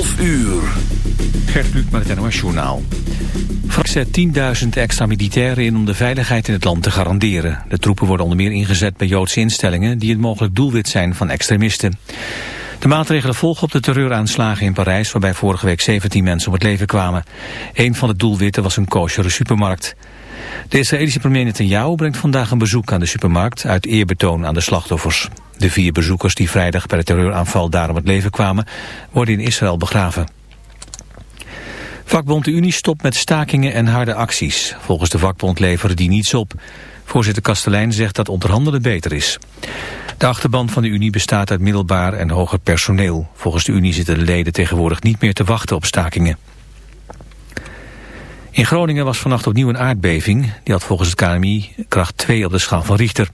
11 uur. Gert Kluk met het NOS Journaal. Frank zet 10.000 extra militairen in om de veiligheid in het land te garanderen. De troepen worden onder meer ingezet bij Joodse instellingen... die het mogelijk doelwit zijn van extremisten. De maatregelen volgen op de terreuraanslagen in Parijs... waarbij vorige week 17 mensen om het leven kwamen. Een van de doelwitten was een koshere supermarkt. De Israëlische premier Netanyahu brengt vandaag een bezoek aan de supermarkt... uit eerbetoon aan de slachtoffers. De vier bezoekers die vrijdag bij de terreuraanval daar om het leven kwamen... worden in Israël begraven. Vakbond de Unie stopt met stakingen en harde acties. Volgens de vakbond leveren die niets op. Voorzitter Kastelein zegt dat onderhandelen beter is. De achterban van de Unie bestaat uit middelbaar en hoger personeel. Volgens de Unie zitten de leden tegenwoordig niet meer te wachten op stakingen. In Groningen was vannacht opnieuw een aardbeving. Die had volgens het KNMI kracht 2 op de schaal van Richter.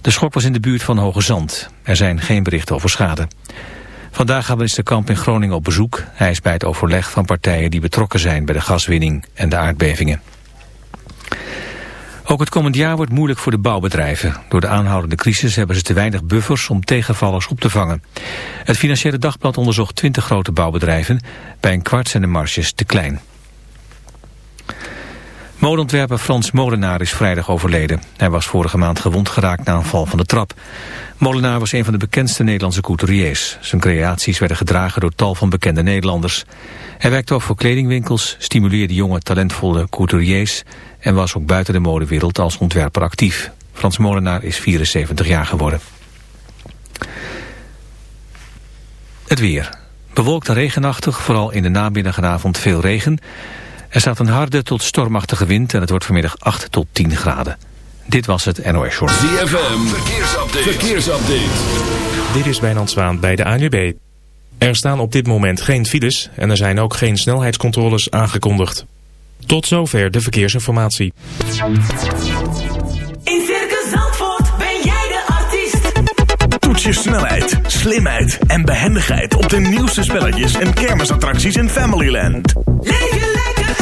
De schok was in de buurt van Hoge Zand. Er zijn geen berichten over schade. Vandaag gaat minister Kamp in Groningen op bezoek. Hij is bij het overleg van partijen die betrokken zijn bij de gaswinning en de aardbevingen. Ook het komend jaar wordt moeilijk voor de bouwbedrijven. Door de aanhoudende crisis hebben ze te weinig buffers om tegenvallers op te vangen. Het Financiële Dagblad onderzocht 20 grote bouwbedrijven. Bij een kwart zijn de marges te klein. Modeontwerper Frans Molenaar is vrijdag overleden. Hij was vorige maand gewond geraakt na een val van de trap. Molenaar was een van de bekendste Nederlandse couturiers. Zijn creaties werden gedragen door tal van bekende Nederlanders. Hij werkte ook voor kledingwinkels, stimuleerde jonge talentvolle couturiers... en was ook buiten de modewereld als ontwerper actief. Frans Molenaar is 74 jaar geworden. Het weer. Bewolkt en regenachtig, vooral in de namiddag en avond veel regen... Er staat een harde tot stormachtige wind en het wordt vanmiddag 8 tot 10 graden. Dit was het NOS Short. ZFM, verkeersupdate. verkeersupdate. Dit is Wijnand Zwaan bij de ANWB. Er staan op dit moment geen files en er zijn ook geen snelheidscontroles aangekondigd. Tot zover de verkeersinformatie. In Circus Zandvoort ben jij de artiest. Toets je snelheid, slimheid en behendigheid op de nieuwste spelletjes en kermisattracties in Familyland. Leef je lekker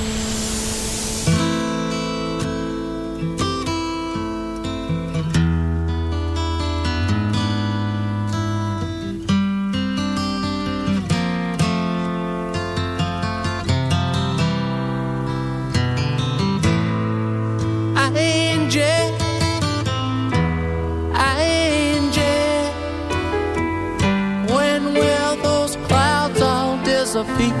All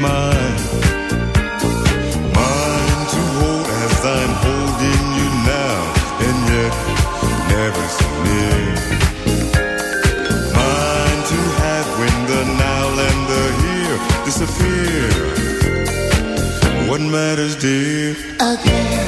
mine Mine to hold as I'm holding you now And yet never so near. Mine to have when the now and the here disappear. What matters dear? Again.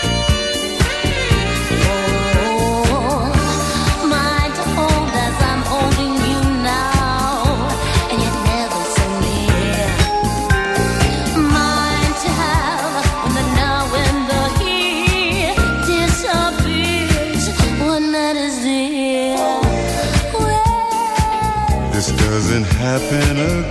happen again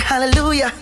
hallelujah.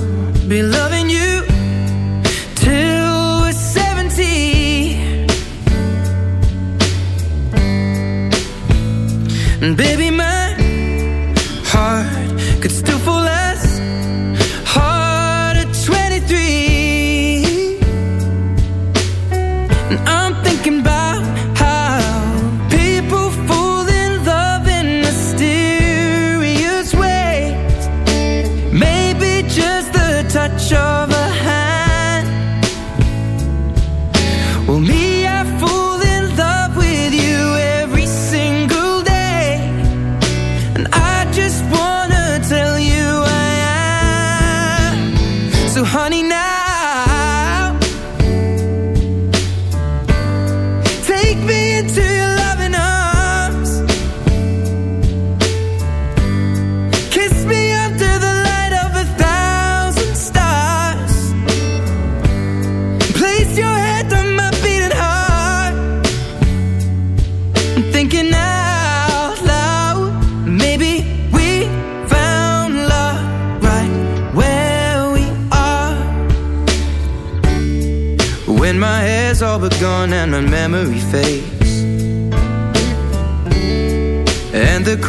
be loving you till we're 70 baby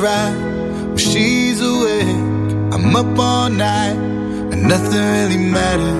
right when she's awake. I'm up all night, and nothing really matters.